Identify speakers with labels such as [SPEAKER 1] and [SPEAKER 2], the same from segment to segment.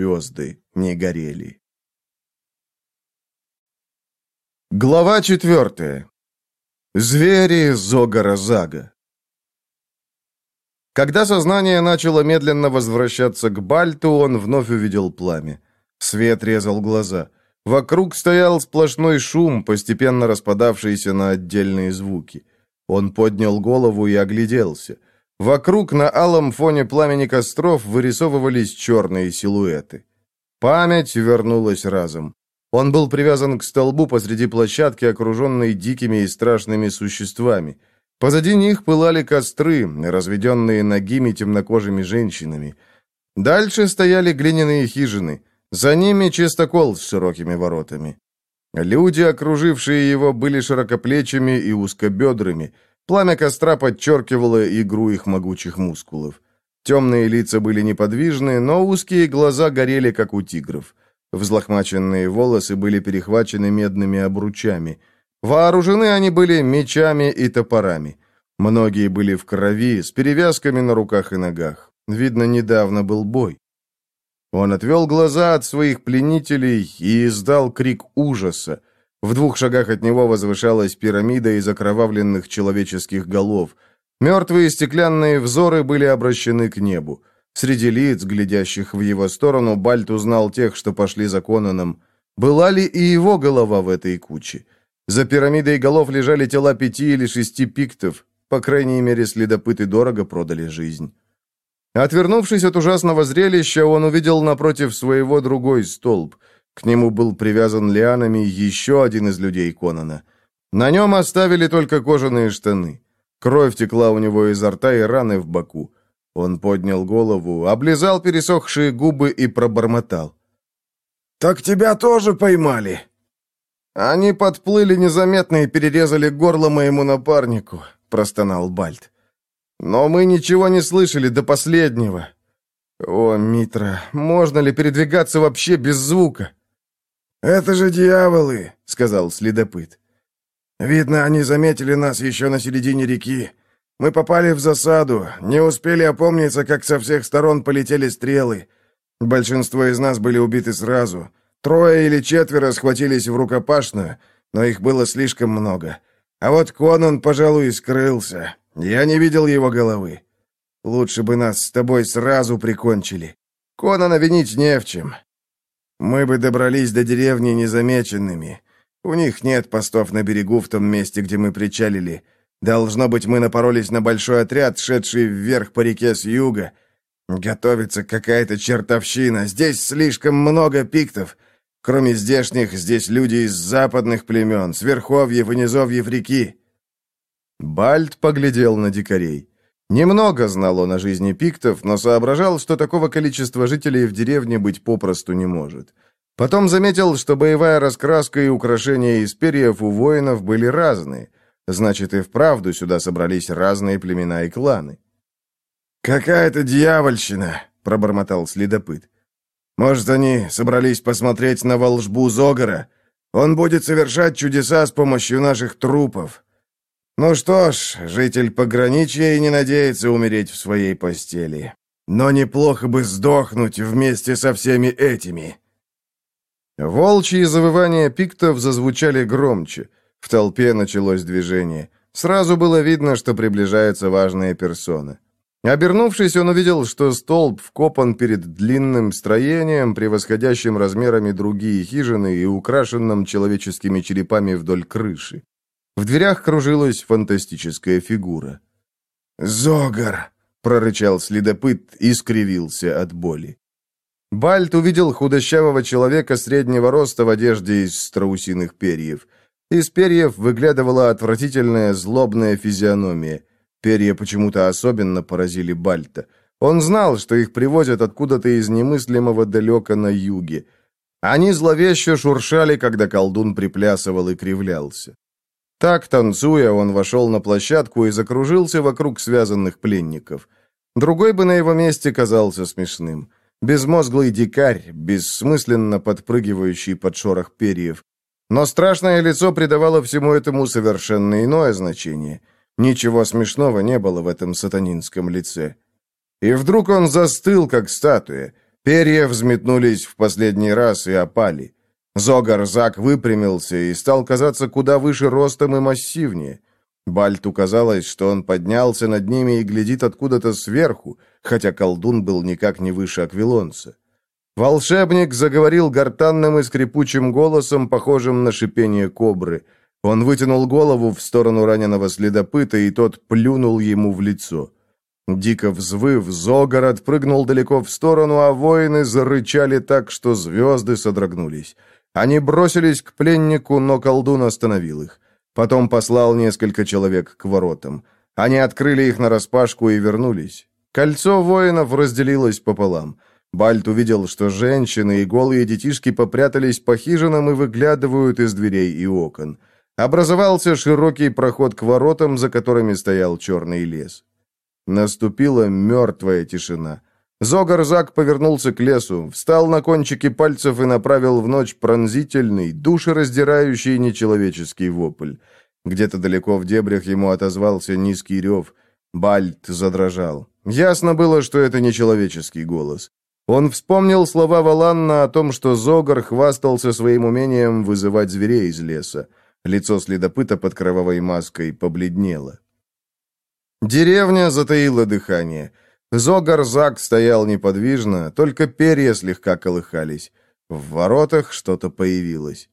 [SPEAKER 1] звезды не горели. Глава четвертая. Звери Зогара-Зага. Когда сознание начало медленно возвращаться к Бальту, он вновь увидел пламя. Свет резал глаза. Вокруг стоял сплошной шум, постепенно распадавшийся на отдельные звуки. Он поднял голову и огляделся. Вокруг на алом фоне пламени костров вырисовывались черные силуэты. Память вернулась разом. Он был привязан к столбу посреди площадки, окруженной дикими и страшными существами. Позади них пылали костры, разведенные ногими темнокожими женщинами. Дальше стояли глиняные хижины. За ними чистокол с широкими воротами. Люди, окружившие его, были широкоплечими и узкобедрыми. Пламя костра подчеркивало игру их могучих мускулов. Темные лица были неподвижны, но узкие глаза горели, как у тигров. Взлохмаченные волосы были перехвачены медными обручами. Вооружены они были мечами и топорами. Многие были в крови, с перевязками на руках и ногах. Видно, недавно был бой. Он отвел глаза от своих пленителей и издал крик ужаса. В двух шагах от него возвышалась пирамида из окровавленных человеческих голов. Мертвые стеклянные взоры были обращены к небу. Среди лиц, глядящих в его сторону, Бальт узнал тех, что пошли за Конаном. Была ли и его голова в этой куче? За пирамидой голов лежали тела пяти или шести пиктов. По крайней мере, следопыты дорого продали жизнь. Отвернувшись от ужасного зрелища, он увидел напротив своего другой столб. К нему был привязан лианами еще один из людей Конана. На нем оставили только кожаные штаны. Кровь текла у него изо рта и раны в боку. Он поднял голову, облизал пересохшие губы и пробормотал.
[SPEAKER 2] «Так тебя тоже поймали?»
[SPEAKER 1] «Они подплыли незаметно и перерезали горло моему напарнику», — простонал Бальт. «Но мы ничего не слышали до последнего. О, Митра, можно ли передвигаться вообще без звука?»
[SPEAKER 2] «Это же дьяволы», — сказал следопыт. «Видно, они заметили нас еще на середине реки. Мы попали в засаду, не успели опомниться, как со всех сторон полетели стрелы. Большинство из нас были убиты сразу. Трое или четверо схватились в рукопашную, но их было слишком много. А вот Конан, пожалуй, скрылся. Я не видел его головы. Лучше бы нас с тобой сразу прикончили. Конана винить не в чем. Мы бы добрались до деревни незамеченными. У них нет постов на берегу в том месте, где мы причалили. Должно быть, мы напоролись на большой отряд, шедший вверх по реке с юга. Готовится какая-то чертовщина. Здесь слишком много пиктов. Кроме здешних, здесь люди из западных племен, с верховьев и низовьев реки».
[SPEAKER 1] Бальт поглядел на дикарей. Немного знал он о жизни пиктов, но соображал, что такого количества жителей в деревне быть попросту не может. Потом заметил, что боевая раскраска и украшения из перьев у воинов были разные – Значит, и вправду сюда собрались разные племена и кланы.
[SPEAKER 2] «Какая-то дьявольщина!» — пробормотал следопыт. «Может, они собрались посмотреть на волжбу Зогара? Он будет совершать чудеса с помощью наших трупов. Ну что ж, житель пограничья и не надеется умереть в своей постели. Но неплохо бы сдохнуть вместе со всеми этими».
[SPEAKER 1] Волчьи завывания пиктов зазвучали громче — в толпе началось движение. Сразу было видно, что приближается важная персона. Обернувшись, он увидел, что столб вкопан перед длинным строением, превосходящим размерами другие хижины и украшенным человеческими черепами вдоль крыши. В дверях кружилась фантастическая фигура.
[SPEAKER 2] «Зогар!» — прорычал следопыт и скривился от боли.
[SPEAKER 1] Бальт увидел худощавого человека среднего роста в одежде из страусиных перьев — из перьев выглядывала отвратительная злобная физиономия. Перья почему-то особенно поразили Бальта. Он знал, что их привозят откуда-то из немыслимого далека на юге. Они зловеще шуршали, когда колдун приплясывал и кривлялся. Так, танцуя, он вошел на площадку и закружился вокруг связанных пленников. Другой бы на его месте казался смешным. Безмозглый дикарь, бессмысленно подпрыгивающий под шорох перьев. Но страшное лицо придавало всему этому совершенно иное значение. Ничего смешного не было в этом сатанинском лице. И вдруг он застыл, как статуя. Перья взметнулись в последний раз и опали. Зогар-Зак выпрямился и стал казаться куда выше ростом и массивнее. Бальту казалось, что он поднялся над ними и глядит откуда-то сверху, хотя колдун был никак не выше аквилонца. Волшебник заговорил гортанным и скрипучим голосом, похожим на шипение кобры. Он вытянул голову в сторону раненого следопыта, и тот плюнул ему в лицо. Дико взвыв, Зогар отпрыгнул далеко в сторону, а воины зарычали так, что звезды содрогнулись. Они бросились к пленнику, но колдун остановил их. Потом послал несколько человек к воротам. Они открыли их нараспашку и вернулись. Кольцо воинов разделилось пополам. Бальт увидел, что женщины и голые детишки попрятались по хижинам и выглядывают из дверей и окон. Образовался широкий проход к воротам, за которыми стоял черный лес. Наступила мертвая тишина. Зогарзак повернулся к лесу, встал на кончики пальцев и направил в ночь пронзительный, душераздирающий нечеловеческий вопль. Где-то далеко в дебрях ему отозвался низкий рев. Бальт задрожал. Ясно было, что это нечеловеческий голос. Он вспомнил слова Валанна о том, что Зогар хвастался своим умением вызывать зверей из леса. Лицо следопыта под кровавой маской побледнело. Деревня затаила дыхание. Зогарзак стоял неподвижно, только перья слегка колыхались. В воротах что-то появилось.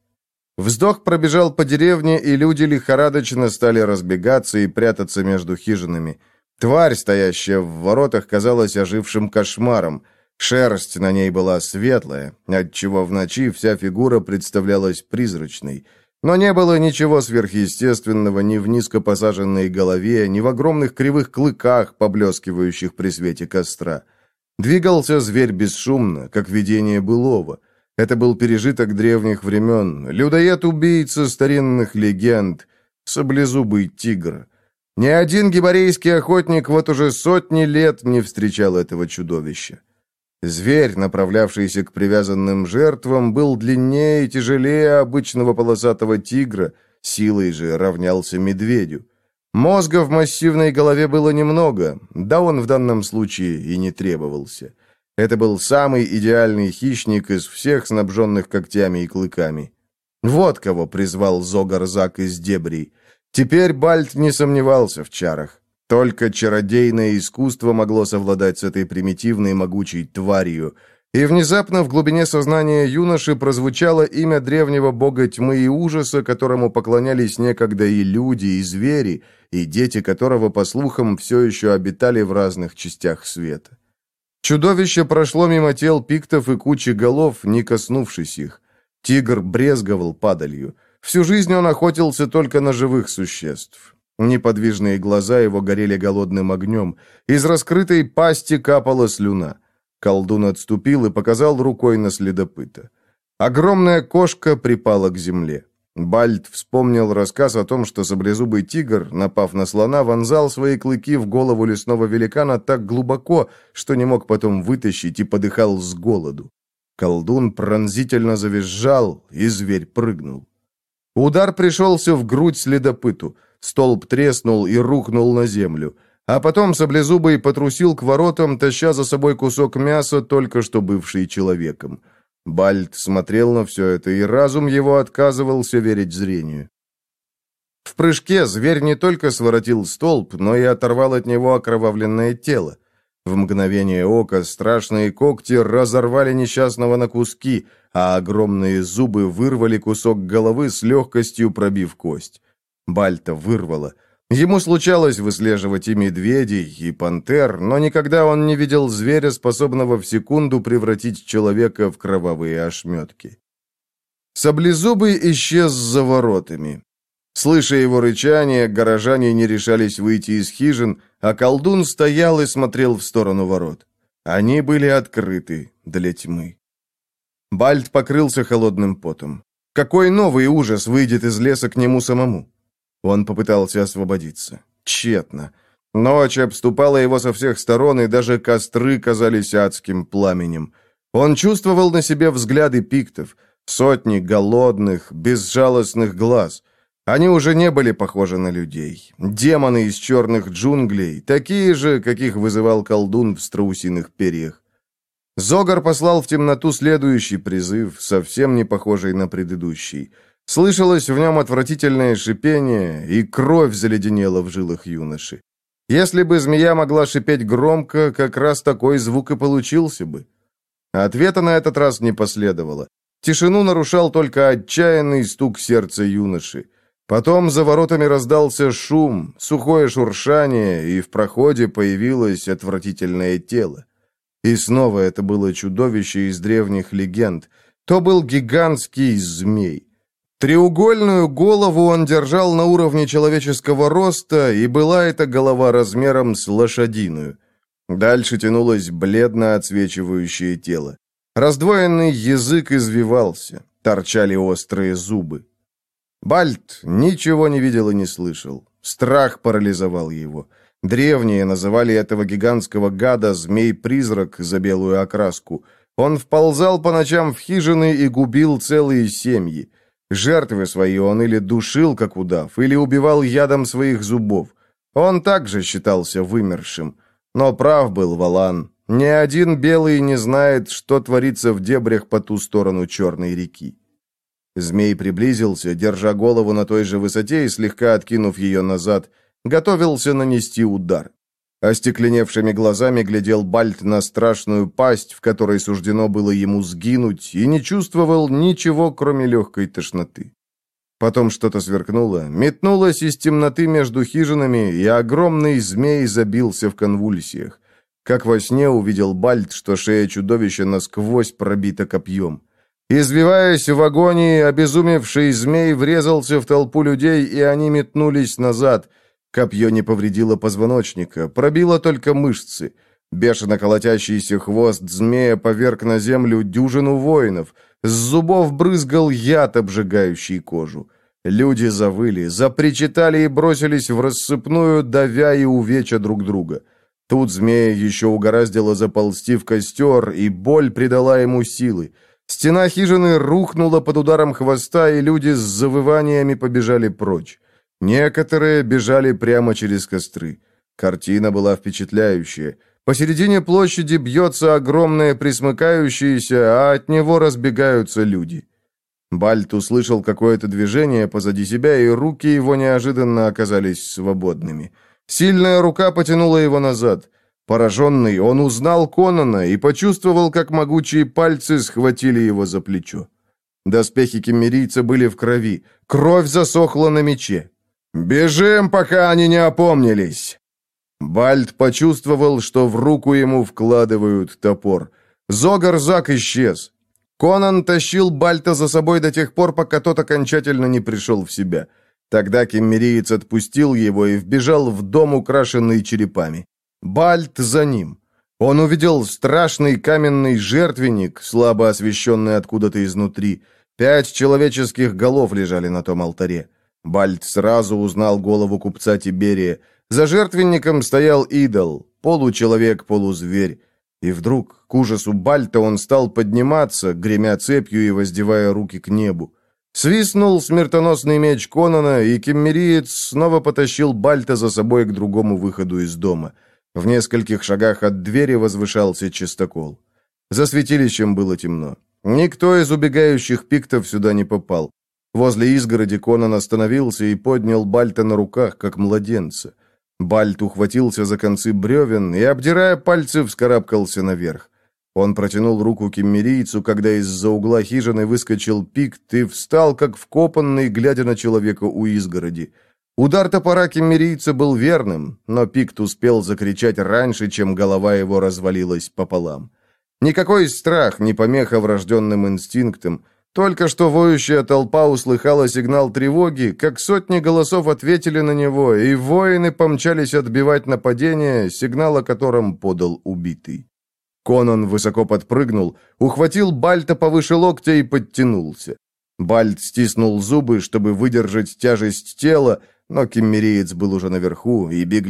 [SPEAKER 1] Вздох пробежал по деревне, и люди лихорадочно стали разбегаться и прятаться между хижинами. Тварь, стоящая в воротах, казалась ожившим кошмаром. Шерсть на ней была светлая, отчего в ночи вся фигура представлялась призрачной. Но не было ничего сверхъестественного ни в низко посаженной голове, ни в огромных кривых клыках, поблескивающих при свете костра. Двигался зверь бесшумно, как видение былого. Это был пережиток древних времен, людоед-убийца старинных легенд, саблезубый тигр. Ни один гибарейский охотник вот уже сотни лет не встречал этого чудовища. Зверь, направлявшийся к привязанным жертвам, был длиннее и тяжелее обычного полосатого тигра, силой же равнялся медведю. Мозга в массивной голове было немного, да он в данном случае и не требовался. Это был самый идеальный хищник из всех снабженных когтями и клыками. Вот кого призвал Зогарзак из дебрей. Теперь Бальт не сомневался в чарах. Только чародейное искусство могло совладать с этой примитивной могучей тварью. И внезапно в глубине сознания юноши прозвучало имя древнего бога тьмы и ужаса, которому поклонялись некогда и люди, и звери, и дети которого, по слухам, все еще обитали в разных частях света. Чудовище прошло мимо тел пиктов и кучи голов, не коснувшись их. Тигр брезговал падалью. Всю жизнь он охотился только на живых существ. Неподвижные глаза его горели голодным огнем. Из раскрытой пасти капала слюна. Колдун отступил и показал рукой на следопыта. Огромная кошка припала к земле. Бальд вспомнил рассказ о том, что саблезубый тигр, напав на слона, вонзал свои клыки в голову лесного великана так глубоко, что не мог потом вытащить и подыхал с голоду. Колдун пронзительно завизжал, и зверь прыгнул. Удар пришелся в грудь следопыту. Столб треснул и рухнул на землю. А потом Саблезубый потрусил к воротам, таща за собой кусок мяса, только что бывший человеком. Бальт смотрел на все это, и разум его отказывался верить зрению. В прыжке зверь не только своротил столб, но и оторвал от него окровавленное тело. В мгновение ока страшные когти разорвали несчастного на куски, а огромные зубы вырвали кусок головы с легкостью пробив кость. Бальта вырвало. Ему случалось выслеживать и медведей, и пантер, но никогда он не видел зверя, способного в секунду превратить человека в кровавые ошметки. Саблезубый исчез за воротами. Слыша его рычание, горожане не решались выйти из хижин, а колдун стоял и смотрел в сторону ворот. Они были открыты для тьмы. Бальт покрылся холодным потом. Какой новый ужас выйдет из леса к нему самому? Он попытался освободиться. Тщетно. Ночь обступала его со всех сторон, и даже костры казались адским пламенем. Он чувствовал на себе взгляды пиктов, сотни голодных, безжалостных глаз. Они уже не были похожи на людей. Демоны из черных джунглей, такие же, каких вызывал колдун в страусиных перьях. Зогар послал в темноту следующий призыв, совсем не похожий на предыдущий. Слышалось в нем отвратительное шипение, и кровь заледенела в жилах юноши. Если бы змея могла шипеть громко, как раз такой звук и получился бы. Ответа на этот раз не последовало. Тишину нарушал только отчаянный стук сердца юноши. Потом за воротами раздался шум, сухое шуршание, и в проходе появилось отвратительное тело. И снова это было чудовище из древних легенд. То был гигантский змей. Треугольную голову он держал на уровне человеческого роста, и была эта голова размером с лошадиную. Дальше тянулось бледно отсвечивающее тело. Раздвоенный язык извивался, торчали острые зубы. Бальт ничего не видел и не слышал. Страх парализовал его. Древние называли этого гигантского гада змей-призрак за белую окраску. Он вползал по ночам в хижины и губил целые семьи. Жертвы свои он или душил, как удав, или убивал ядом своих зубов. Он также считался вымершим. Но прав был Валан. Ни один белый не знает, что творится в дебрях по ту сторону Черной реки. Змей приблизился, держа голову на той же высоте и слегка откинув ее назад, готовился нанести удар. Остекленевшими глазами глядел Бальт на страшную пасть, в которой суждено было ему сгинуть, и не чувствовал ничего, кроме легкой тошноты. Потом что-то сверкнуло, метнулось из темноты между хижинами, и огромный змей забился в конвульсиях. Как во сне увидел Бальт, что шея чудовища насквозь пробита копьем. Извиваясь в агонии, обезумевший змей врезался в толпу людей, и они метнулись назад — Копье не повредило позвоночника, пробило только мышцы. Бешено колотящийся хвост змея поверг на землю дюжину воинов. С зубов брызгал яд, обжигающий кожу. Люди завыли, запричитали и бросились в рассыпную, давя и увеча друг друга. Тут змея еще угораздило заползти в костер, и боль придала ему силы. Стена хижины рухнула под ударом хвоста, и люди с завываниями побежали прочь. Некоторые бежали прямо через костры. Картина была впечатляющая. Посередине площади бьется огромное присмыкающееся, а от него разбегаются люди. Бальт услышал какое-то движение позади себя, и руки его неожиданно оказались свободными. Сильная рука потянула его назад. Пораженный, он узнал Конона и почувствовал, как могучие пальцы схватили его за плечо. Доспехи кемерийца были в крови. Кровь засохла на мече. «Бежим, пока они не опомнились!» Бальд почувствовал, что в руку ему вкладывают топор. Зогарзак исчез. Конан тащил Бальта за собой до тех пор, пока тот окончательно не пришел в себя. Тогда кеммериец отпустил его и вбежал в дом, украшенный черепами. Бальт за ним. Он увидел страшный каменный жертвенник, слабо освещенный откуда-то изнутри. Пять человеческих голов лежали на том алтаре. Бальт сразу узнал голову купца Тиберия. За жертвенником стоял идол, получеловек-полузверь. И вдруг, к ужасу Бальта, он стал подниматься, гремя цепью и воздевая руки к небу. Свистнул смертоносный меч Конана, и кеммериец снова потащил Бальта за собой к другому выходу из дома. В нескольких шагах от двери возвышался чистокол. За святилищем было темно. Никто из убегающих пиктов сюда не попал. Возле изгороди Конан остановился и поднял Бальта на руках, как младенца. Бальт ухватился за концы бревен и, обдирая пальцы, вскарабкался наверх. Он протянул руку кеммерийцу, когда из-за угла хижины выскочил пикт и встал, как вкопанный, глядя на человека у изгороди. Удар топора кеммерийца был верным, но пикт успел закричать раньше, чем голова его развалилась пополам. Никакой страх, не помеха врожденным инстинктам — только что воющая толпа услыхала сигнал тревоги, как сотни голосов ответили на него, и воины помчались отбивать нападение, сигнал о котором подал убитый. Конан высоко подпрыгнул, ухватил Бальта повыше локтя и подтянулся. Бальт стиснул зубы, чтобы выдержать тяжесть тела, но кеммериец был уже наверху, и беглецы